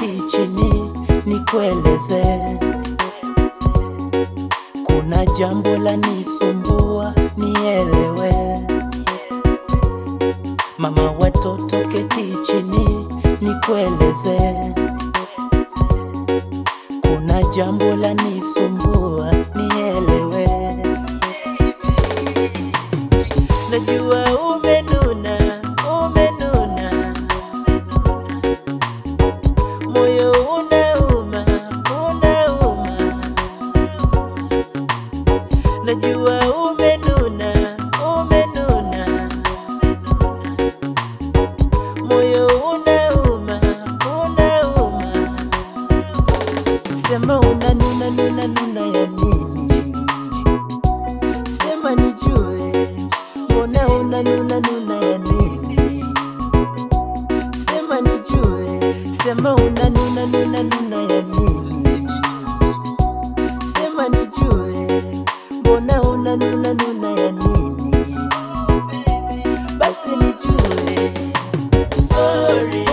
keti chini nikueleze, kuna jambo la nisumbua, nielewe. Mama watoto, keti chini nikueleze, kuna jambo la nisumbua, nielewe. Najua umenu Unanuna, nuna, nuna ya nini? Sema nijue, mbona una nuna ya nini? Sema nijue, sema una nuna, nuna ya nini? Sema nijue, mbona unanuna, nuna ya nini? Basi nijue. Sorry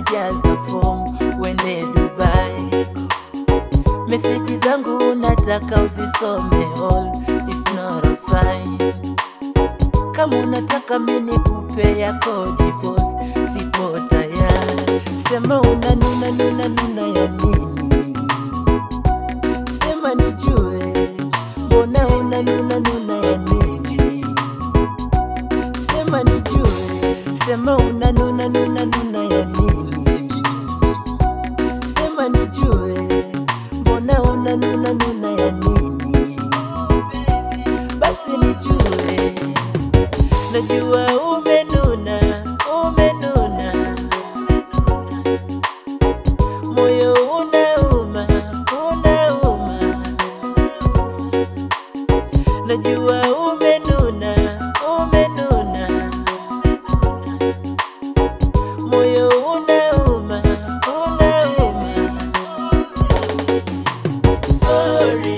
unajaza fomu wende Dubai. Meseji zangu unataka uzisome all, it's not a fine. Kama unataka mini kupe yako divorce, sipo tayari. Sema una nuna nuna nuna ya nini? Sema nijue, mbona una nuna ya nini? Sema nijue, sema najua umenuna, umenuna, moyo unauma, unauma, najua umenuna, umenuna. Moyo unauma, unauma. Sorry